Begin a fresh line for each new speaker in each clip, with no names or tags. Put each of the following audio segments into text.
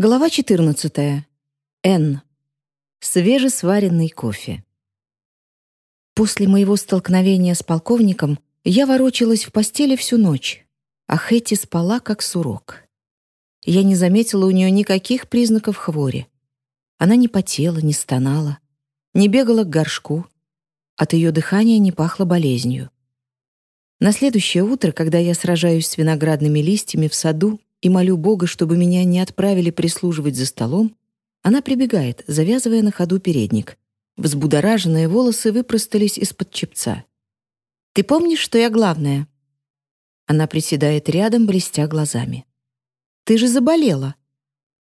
Глава 14. Н. Свежесваренный кофе. После моего столкновения с полковником я ворочалась в постели всю ночь, а Хэти спала как сурок. Я не заметила у нее никаких признаков хвори. Она не потела, не стонала, не бегала к горшку. От ее дыхания не пахло болезнью. На следующее утро, когда я сражаюсь с виноградными листьями в саду и молю Бога, чтобы меня не отправили прислуживать за столом, она прибегает, завязывая на ходу передник. Взбудораженные волосы выпростались из-под чепца. «Ты помнишь, что я главная?» Она приседает рядом, блестя глазами. «Ты же заболела!»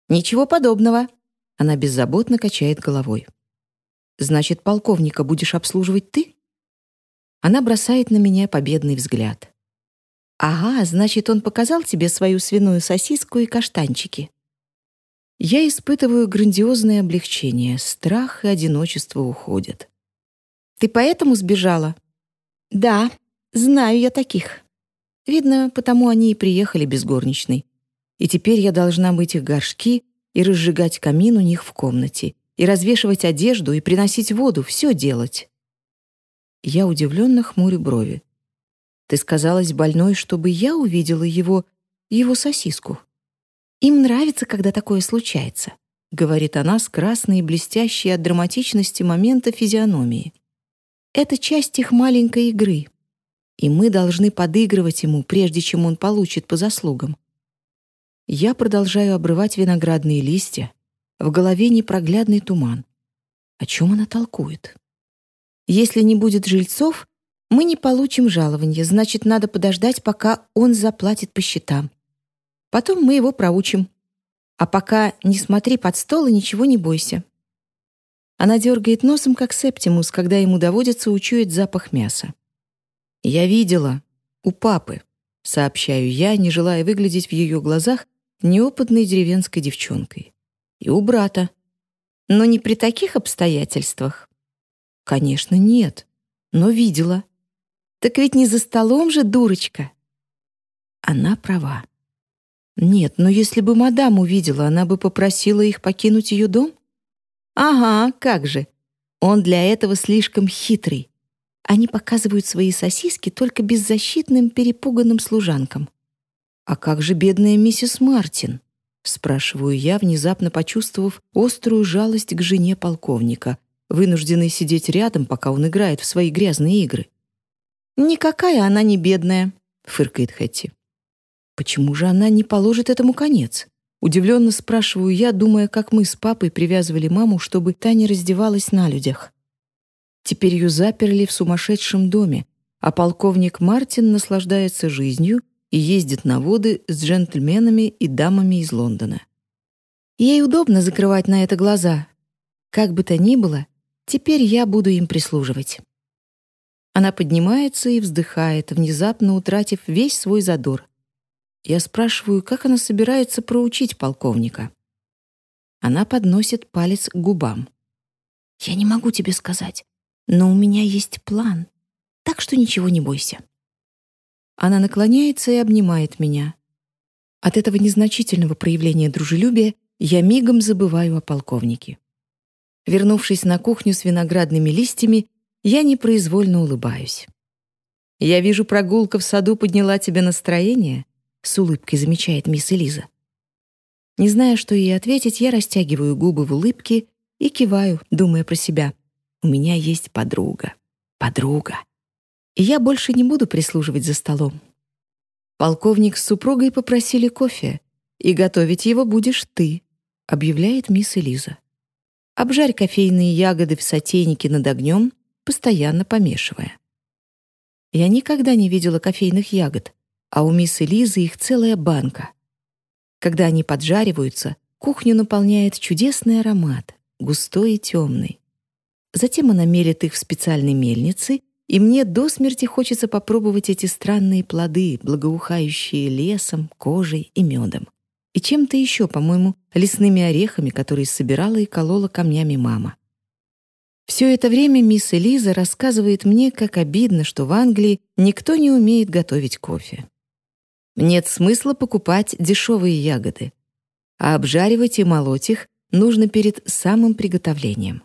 «Ничего подобного!» Она беззаботно качает головой. «Значит, полковника будешь обслуживать ты?» Она бросает на меня победный взгляд. «Ага, значит, он показал тебе свою свиную сосиску и каштанчики». Я испытываю грандиозное облегчение, страх и одиночество уходят. «Ты поэтому сбежала?» «Да, знаю я таких». Видно, потому они и приехали без горничной. И теперь я должна мыть их горшки и разжигать камин у них в комнате, и развешивать одежду, и приносить воду, все делать. Я удивленно хмурю брови. Ты сказалась больной, чтобы я увидела его, его сосиску. Им нравится, когда такое случается, говорит она с красной и блестящей от драматичности момента физиономии. Это часть их маленькой игры, и мы должны подыгрывать ему, прежде чем он получит по заслугам. Я продолжаю обрывать виноградные листья, в голове непроглядный туман. О чем она толкует? Если не будет жильцов, мы не получим жалования, значит, надо подождать, пока он заплатит по счетам. Потом мы его проучим. А пока не смотри под стол и ничего не бойся. Она дергает носом, как Септимус, когда ему доводится учуять запах мяса. «Я видела. У папы», — сообщаю я, не желая выглядеть в ее глазах неопытной деревенской девчонкой. «И у брата. Но не при таких обстоятельствах». «Конечно, нет. Но видела. Так ведь не за столом же, дурочка. Она права. Нет, но если бы мадам увидела, она бы попросила их покинуть ее дом? Ага, как же. Он для этого слишком хитрый. Они показывают свои сосиски только беззащитным, перепуганным служанкам. «А как же бедная миссис Мартин?» — спрашиваю я, внезапно почувствовав острую жалость к жене полковника, вынужденной сидеть рядом, пока он играет в свои грязные игры. «Никакая она не бедная», — фыркает Хэтти. «Почему же она не положит этому конец?» Удивленно спрашиваю я, думая, как мы с папой привязывали маму, чтобы та не раздевалась на людях. Теперь ее заперли в сумасшедшем доме, а полковник Мартин наслаждается жизнью и ездит на воды с джентльменами и дамами из Лондона. Ей удобно закрывать на это глаза. Как бы то ни было, теперь я буду им прислуживать. Она поднимается и вздыхает, внезапно утратив весь свой задор. Я спрашиваю, как она собирается проучить полковника. Она подносит палец к губам. «Я не могу тебе сказать, но у меня есть план, так что ничего не бойся». Она наклоняется и обнимает меня. От этого незначительного проявления дружелюбия я мигом забываю о полковнике. Вернувшись на кухню с виноградными листьями, я непроизвольно улыбаюсь. «Я вижу, прогулка в саду подняла тебе настроение», — с улыбкой замечает мисс Элиза. Не зная, что ей ответить, я растягиваю губы в улыбке и киваю, думая про себя. «У меня есть подруга. Подруга. И я больше не буду прислуживать за столом». «Полковник с супругой попросили кофе, и готовить его будешь ты», — объявляет мисс Элиза. «Обжарь кофейные ягоды в сотейнике над огнем постоянно помешивая. Я никогда не видела кофейных ягод, а у мисс Элизы их целая банка. Когда они поджариваются, кухню наполняет чудесный аромат, густой и темный. Затем она мелит их в специальной мельнице, и мне до смерти хочется попробовать эти странные плоды, благоухающие лесом, кожей и медом. И чем-то еще, по-моему, лесными орехами, которые собирала и колола камнями мама. Все это время мисс Элиза рассказывает мне, как обидно, что в Англии никто не умеет готовить кофе. Нет смысла покупать дешевые ягоды. а обжаривать и молоть их нужно перед самым приготовлением.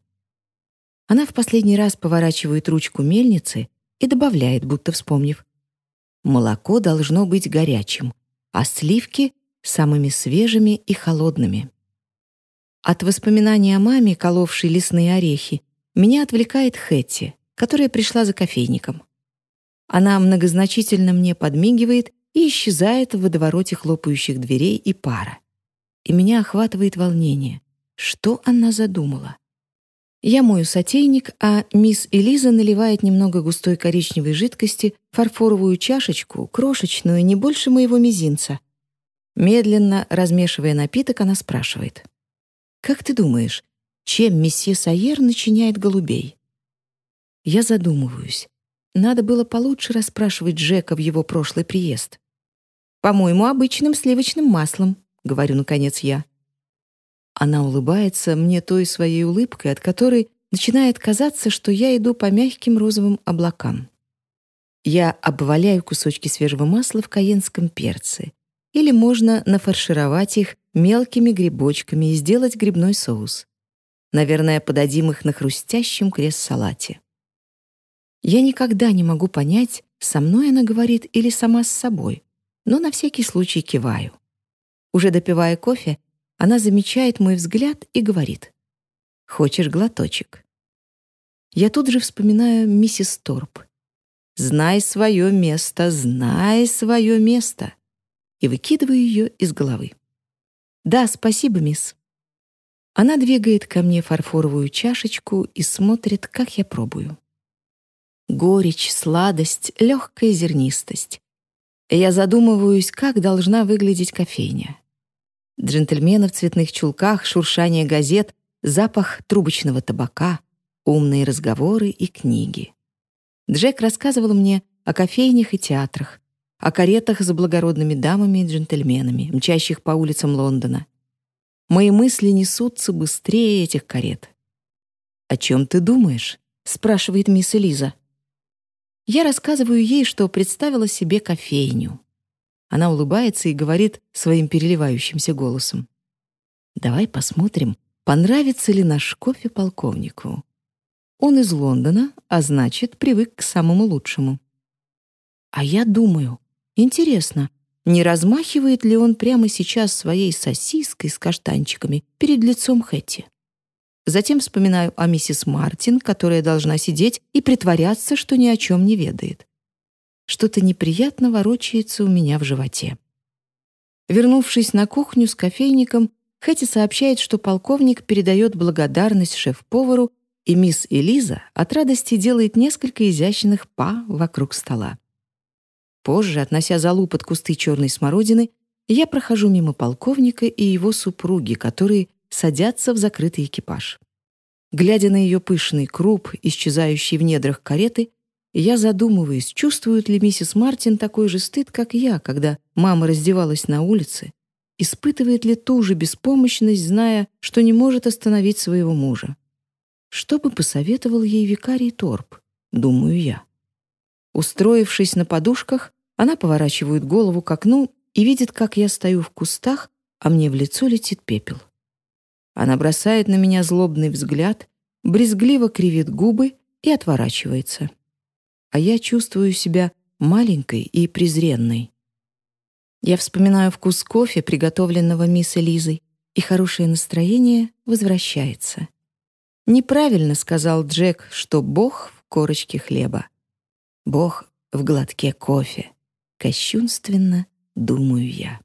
Она в последний раз поворачивает ручку мельницы и добавляет, будто вспомнив. Молоко должно быть горячим, а сливки — самыми свежими и холодными. От воспоминаний о маме, коловшей лесные орехи, меня отвлекает Хэтти, которая пришла за кофейником. Она многозначительно мне подмигивает и исчезает в водовороте хлопающих дверей и пара. И меня охватывает волнение. Что она задумала? Я мою сотейник, а мисс Элиза наливает немного густой коричневой жидкости фарфоровую чашечку, крошечную, не больше моего мизинца. Медленно размешивая напиток, она спрашивает. «Как ты думаешь, чем месье Сайер начиняет голубей?» Я задумываюсь. Надо было получше расспрашивать Джека в его прошлый приезд. «По-моему, обычным сливочным маслом», — говорю, наконец, я. Она улыбается мне той своей улыбкой, от которой начинает казаться, что я иду по мягким розовым облакам. Я обваляю кусочки свежего масла в каенском перце. Или можно нафаршировать их мелкими грибочками и сделать грибной соус. Наверное, подадим их на хрустящем крест-салате. Я никогда не могу понять, со мной она говорит или сама с собой, но на всякий случай киваю. Уже допивая кофе, она замечает мой взгляд и говорит. «Хочешь глоточек?» Я тут же вспоминаю миссис Торп. «Знай свое место, знай свое место!» и выкидываю ее из головы. «Да, спасибо, мисс». Она двигает ко мне фарфоровую чашечку и смотрит, как я пробую. Горечь, сладость, легкая зернистость. Я задумываюсь, как должна выглядеть кофейня джентльмены в цветных чулках, шуршание газет, запах трубочного табака, умные разговоры и книги. Джек рассказывал мне о кофейнях и театрах, о каретах за благородными дамами и джентльменами, мчащих по улицам Лондона. Мои мысли несутся быстрее этих карет. «О чем ты думаешь?» — спрашивает мисс Элиза. Я рассказываю ей, что представила себе кофейню. Она улыбается и говорит своим переливающимся голосом. «Давай посмотрим, понравится ли наш кофе полковнику. Он из Лондона, а значит, привык к самому лучшему». А я думаю, интересно, не размахивает ли он прямо сейчас своей сосиской с каштанчиками перед лицом Хэтти? Затем вспоминаю о миссис Мартин, которая должна сидеть и притворяться, что ни о чем не ведает. Что-то неприятно ворочается у меня в животе. Вернувшись на кухню с кофейником, Хэти сообщает, что полковник передает благодарность шеф-повару, и мисс Элиза от радости делает несколько изящных па вокруг стола. Позже, относя залу под кусты черной смородины, я прохожу мимо полковника и его супруги, которые садятся в закрытый экипаж. Глядя на ее пышный круп, исчезающий в недрах кареты, я задумываюсь, чувствует ли миссис Мартин такой же стыд, как я, когда мама раздевалась на улице, испытывает ли ту же беспомощность, зная, что не может остановить своего мужа. Что бы посоветовал ей викарий Торп, думаю я. Устроившись на подушках, она поворачивает голову к окну и видит, как я стою в кустах, а мне в лицо летит пепел. Она бросает на меня злобный взгляд, брезгливо кривит губы и отворачивается а я чувствую себя маленькой и презренной. Я вспоминаю вкус кофе, приготовленного мисс Элизой, и хорошее настроение возвращается. Неправильно сказал Джек, что Бог в корочке хлеба. Бог в глотке кофе. Кощунственно, думаю я.